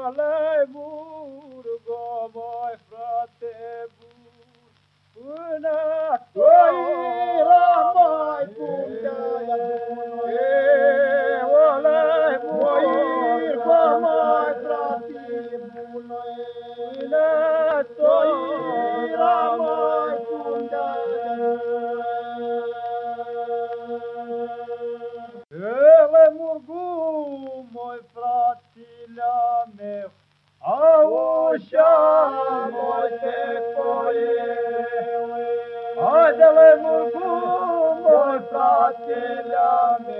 Olay vur babay fratila meu, ao chamo te foie, adele mucumo fratila meu.